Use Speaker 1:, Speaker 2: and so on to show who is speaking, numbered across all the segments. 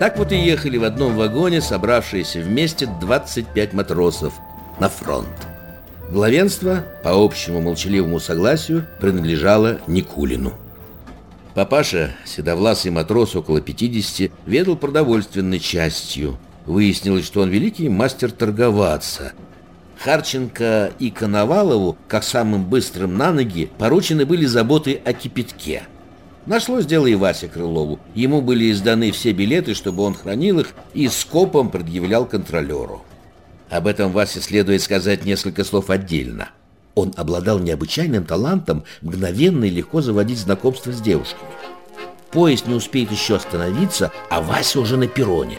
Speaker 1: Так вот и ехали в одном вагоне собравшиеся вместе 25 матросов на фронт. Главенство, по общему молчаливому согласию, принадлежало Никулину. Папаша, седовласый матрос около 50, ведал продовольственной частью. Выяснилось, что он великий мастер торговаться. Харченко и Коновалову, как самым быстрым на ноги, поручены были заботы о кипятке – Нашлось дело и Васе Крылову. Ему были изданы все билеты, чтобы он хранил их и скопом предъявлял контролеру. Об этом Васе следует сказать несколько слов отдельно. Он обладал необычайным талантом мгновенно и легко заводить знакомство с девушками. Поезд не успеет еще остановиться, а Вася уже на перроне.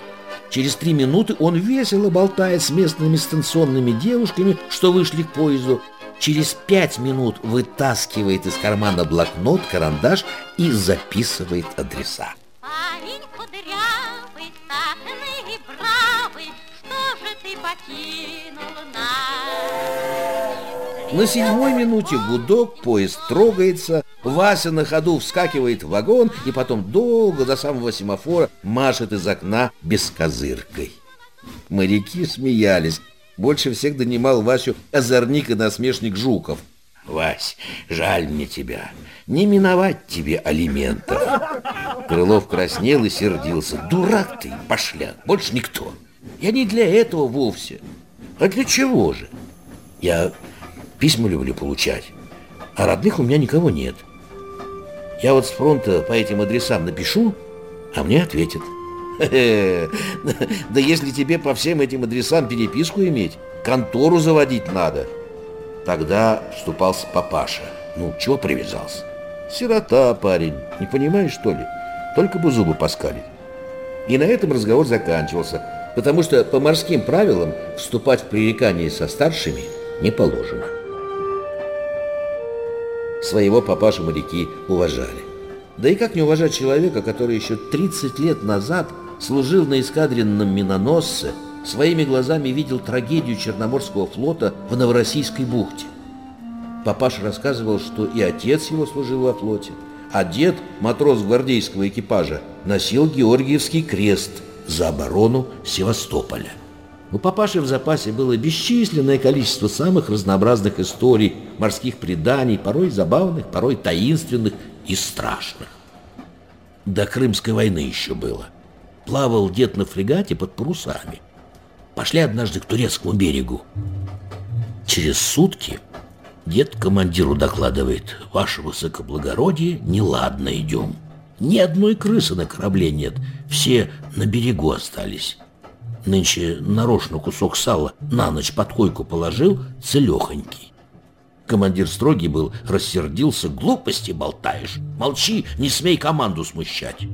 Speaker 1: Через три минуты он весело болтает с местными станционными девушками, что вышли к поезду, через пять минут вытаскивает из кармана блокнот, карандаш и записывает адреса. Парень кудрявый, статный и бравый, что же ты покинул нас? На седьмой минуте гудок, поезд трогается, Вася на ходу вскакивает в вагон и потом долго до самого семафора машет из окна бескозыркой. Моряки смеялись, больше всех донимал Васю озорник и насмешник Жуков. «Вась, жаль мне тебя. Не миновать тебе алиментов». Крылов краснел и сердился. «Дурак ты, пошляк, больше никто. Я не для этого вовсе. А для чего же? Я письма люблю получать, а родных у меня никого нет. Я вот с фронта по этим адресам напишу, а мне ответят». Да если тебе по всем этим адресам переписку иметь, контору заводить надо. Тогда вступался папаша. Ну, чего привязался? Сирота, парень, не понимаешь, что ли? Только бы зубы поскалить. И на этом разговор заканчивался, потому что по морским правилам вступать в пререкание со старшими не положено. Своего папашу моряки уважали. Да и как не уважать человека, который еще 30 лет назад служил на эскадренном миноносце, своими глазами видел трагедию Черноморского флота в Новороссийской бухте. Папаша рассказывал, что и отец его служил во флоте, а дед, матрос гвардейского экипажа, носил Георгиевский крест за оборону Севастополя. У папаши в запасе было бесчисленное количество самых разнообразных историй, морских преданий, порой забавных, порой таинственных и страшных. До Крымской войны еще было – Плавал дед на фрегате под парусами. Пошли однажды к турецкому берегу. Через сутки дед командиру докладывает, «Ваше высокоблагородие, неладно идем. Ни одной крысы на корабле нет, все на берегу остались». Нынче нарочно кусок сала на ночь под койку положил, целехонький. Командир строгий был, рассердился, глупости болтаешь. Молчи, не смей команду смущать.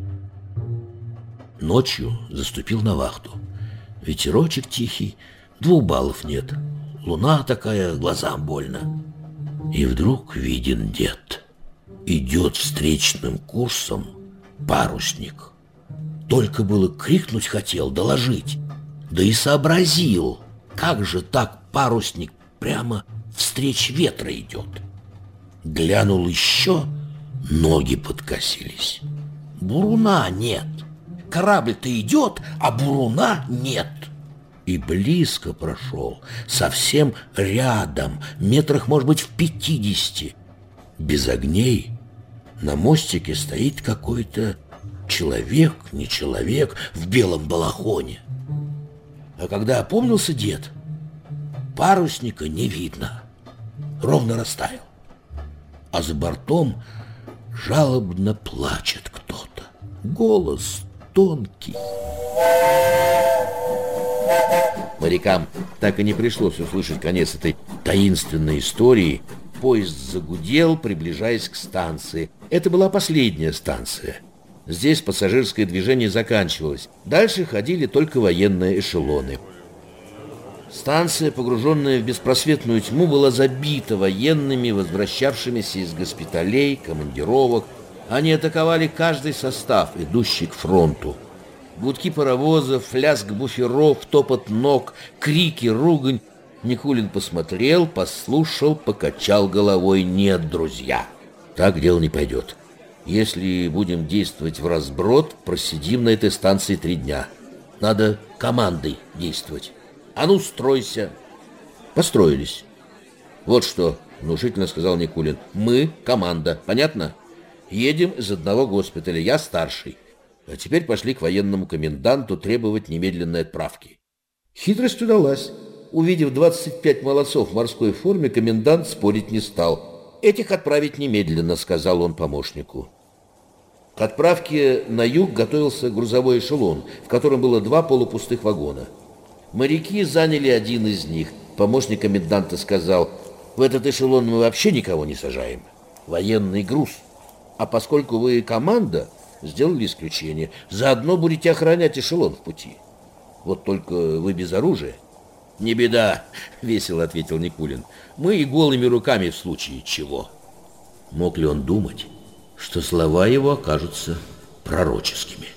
Speaker 1: Ночью заступил на вахту. Ветерочек тихий, двух баллов нет. Луна такая, глазам больно. И вдруг виден дед. Идет встречным курсом парусник. Только было крикнуть хотел, доложить. Да и сообразил, как же так парусник прямо встреч ветра идет. Глянул еще, ноги подкосились. Буруна нет. Корабль-то идет, а буруна нет. И близко прошел, совсем рядом, метрах, может быть, в пятидесяти. Без огней на мостике стоит какой-то человек, не человек, в белом балахоне. А когда опомнился дед, парусника не видно, ровно растаял. А за бортом жалобно плачет кто-то. Голос тонкий. Морякам так и не пришлось услышать конец этой таинственной истории. Поезд загудел, приближаясь к станции. Это была последняя станция. Здесь пассажирское движение заканчивалось. Дальше ходили только военные эшелоны. Станция, погруженная в беспросветную тьму, была забита военными, возвращавшимися из госпиталей, командировок, они атаковали каждый состав, идущий к фронту. Гудки паровозов, лязг буферов, топот ног, крики, ругань. Никулин посмотрел, послушал, покачал головой. Нет, друзья, так дело не пойдет. Если будем действовать в разброд, просидим на этой станции три дня. Надо командой действовать. А ну, стройся. Построились. Вот что, внушительно сказал Никулин. Мы команда, понятно? Едем из одного госпиталя, я старший. А теперь пошли к военному коменданту требовать немедленной отправки. Хитрость удалась. Увидев 25 молодцов в морской форме, комендант спорить не стал. «Этих отправить немедленно», — сказал он помощнику. К отправке на юг готовился грузовой эшелон, в котором было два полупустых вагона. Моряки заняли один из них. Помощник коменданта сказал, «В этот эшелон мы вообще никого не сажаем. Военный груз. А поскольку вы команда, сделали исключение. Заодно будете охранять эшелон в пути. Вот только вы без оружия. Не беда, весело ответил Никулин. Мы и голыми руками в случае чего. Мог ли он думать, что слова его окажутся пророческими?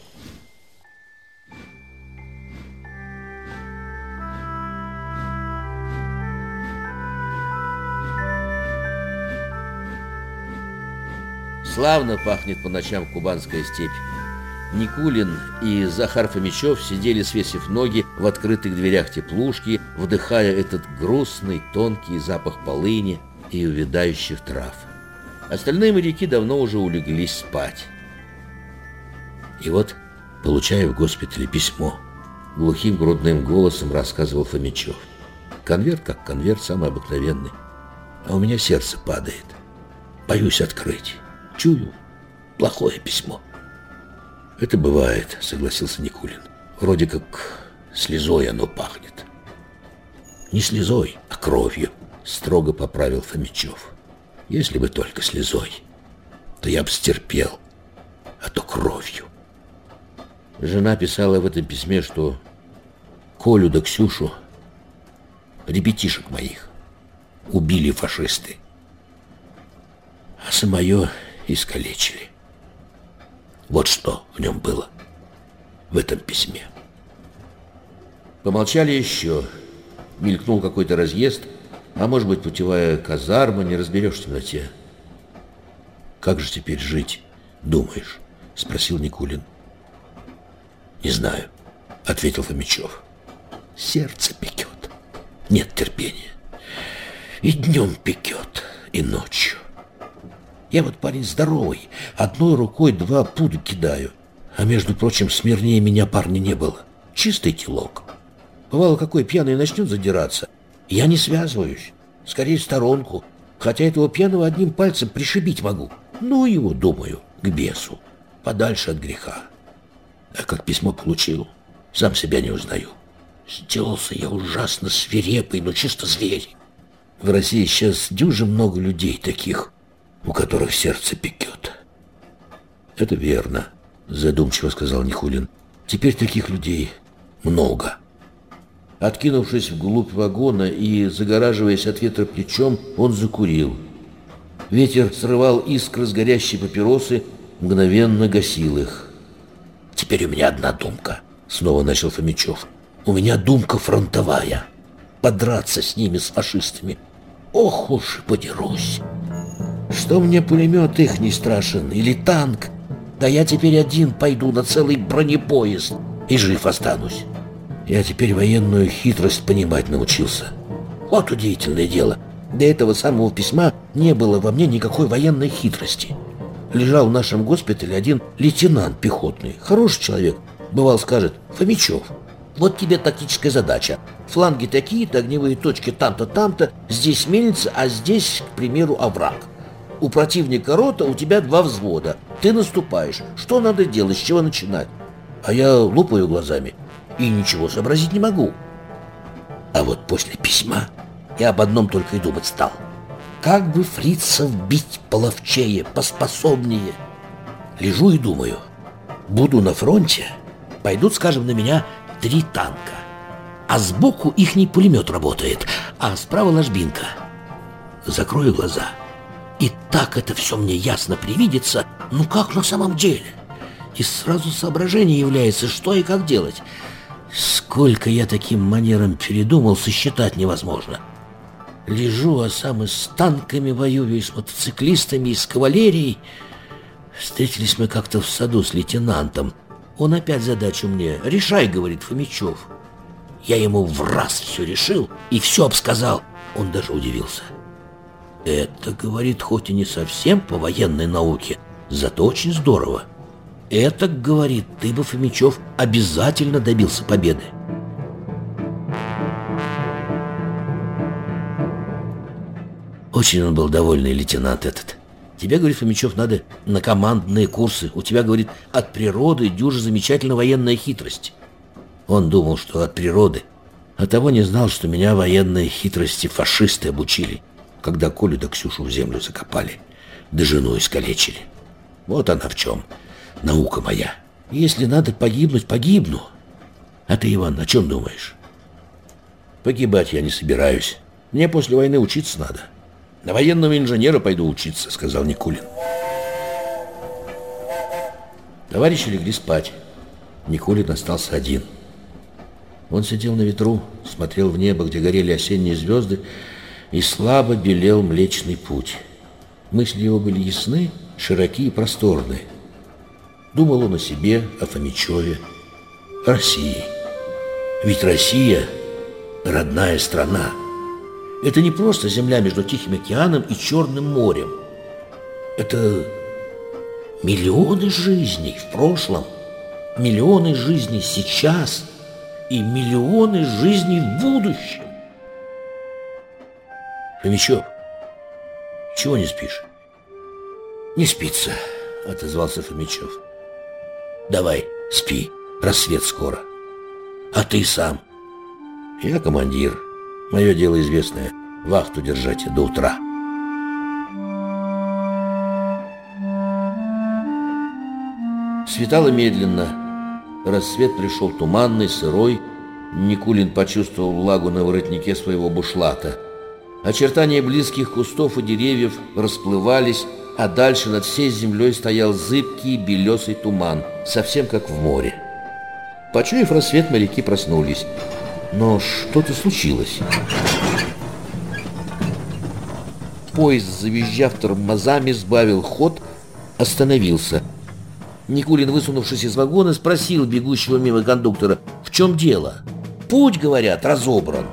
Speaker 1: Славно пахнет по ночам кубанская степь. Никулин и Захар Фомичев сидели, свесив ноги в открытых дверях теплушки, вдыхая этот грустный, тонкий запах полыни и увядающих трав. Остальные моряки давно уже улеглись спать. И вот, получая в госпитале письмо, глухим грудным голосом рассказывал Фомичев. Конверт как конверт, самый обыкновенный. А у меня сердце падает. Боюсь открыть. Чую, плохое письмо. Это бывает, согласился Никулин. Вроде как слезой оно пахнет. Не слезой, а кровью, строго поправил Фомичев. Если бы только слезой, то я бы стерпел, а то кровью. Жена писала в этом письме, что Колю да Ксюшу, ребятишек моих, убили фашисты. А самое искалечили. Вот что в нем было, в этом письме. Помолчали еще. Мелькнул какой-то разъезд, а может быть путевая казарма, не разберешь в темноте. «Как же теперь жить, думаешь?» — спросил Никулин. «Не знаю», — ответил Фомичев. «Сердце пекет, нет терпения. И днем пекет, и ночью. Я вот парень здоровый, одной рукой два пуда кидаю. А между прочим, смирнее меня парня не было. Чистый телок. Бывало, какой пьяный начнет задираться. Я не связываюсь. Скорее в сторонку. Хотя этого пьяного одним пальцем пришибить могу. Ну его, думаю, к бесу. Подальше от греха. А как письмо получил, сам себя не узнаю. Сделался я ужасно свирепый, но чисто зверь. В России сейчас дюже много людей таких у которых сердце пекет. Это верно, задумчиво сказал Нихулин. Теперь таких людей много. Откинувшись вглубь вагона и загораживаясь от ветра плечом, он закурил. Ветер срывал искры с горящей папиросы, мгновенно гасил их. «Теперь у меня одна думка», — снова начал Фомичев. «У меня думка фронтовая. Подраться с ними, с фашистами. Ох уж подерусь!» Что мне пулемет их не страшен, или танк? Да я теперь один пойду на целый бронепоезд и жив останусь. Я теперь военную хитрость понимать научился. Вот удивительное дело. До этого самого письма не было во мне никакой военной хитрости. Лежал в нашем госпитале один лейтенант пехотный, хороший человек. Бывал скажет, Фомичев, вот тебе тактическая задача. Фланги такие-то, огневые точки там-то, там-то, здесь мельница, а здесь, к примеру, овраг. У противника рота, у тебя два взвода. Ты наступаешь. Что надо делать, с чего начинать? А я лупаю глазами и ничего сообразить не могу. А вот после письма я об одном только и думать стал. Как бы фрицев бить половчее, поспособнее? Лежу и думаю. Буду на фронте, пойдут, скажем, на меня три танка. А сбоку ихний пулемет работает, а справа ложбинка. Закрою глаза — и так это все мне ясно привидится, ну как на самом деле? и сразу соображение является, что и как делать. Сколько я таким манером передумал, сосчитать невозможно. Лежу, а сам и с танками воюю, и с мотоциклистами, и с кавалерией. Встретились мы как-то в саду с лейтенантом. Он опять задачу мне. «Решай», — говорит Фомичев. Я ему в раз все решил и все обсказал. Он даже удивился. Это, говорит, хоть и не совсем по военной науке, зато очень здорово. Это, говорит, ты бы, Фомичев, обязательно добился победы. Очень он был довольный, лейтенант этот. Тебе, говорит Фомичев, надо на командные курсы. У тебя, говорит, от природы дюжа замечательная военная хитрость. Он думал, что от природы, а того не знал, что меня военные хитрости фашисты обучили, когда Колю да Ксюшу в землю закопали, да жену искалечили. Вот она в чем, наука моя. Если надо погибнуть, погибну. А ты, Иван, о чем думаешь? Погибать я не собираюсь. Мне после войны учиться надо. На военного инженера пойду учиться, сказал Никулин. Товарищи легли спать. Никулин остался один. Он сидел на ветру, смотрел в небо, где горели осенние звезды, и слабо белел Млечный Путь. Мысли его были ясны, широки и просторны. Думал он о себе, о Фомичеве, о России. Ведь Россия — родная страна. Это не просто земля между Тихим океаном и Черным морем. Это миллионы жизней в прошлом, миллионы жизней сейчас — и миллионы жизней в будущем. Фомичев, чего не спишь? Не спится, отозвался Фомичев. Давай, спи, рассвет скоро. А ты сам? Я командир. Мое дело известное. Вахту держать до утра. Светало медленно, Рассвет пришел туманный, сырой. Никулин почувствовал влагу на воротнике своего бушлата. Очертания близких кустов и деревьев расплывались, а дальше над всей землей стоял зыбкий белесый туман, совсем как в море. Почуяв рассвет, моряки проснулись. Но что-то случилось. Поезд, завизжав тормозами, сбавил ход, остановился – Никулин, высунувшись из вагона, спросил бегущего мимо кондуктора, в чем дело? Путь, говорят, разобран.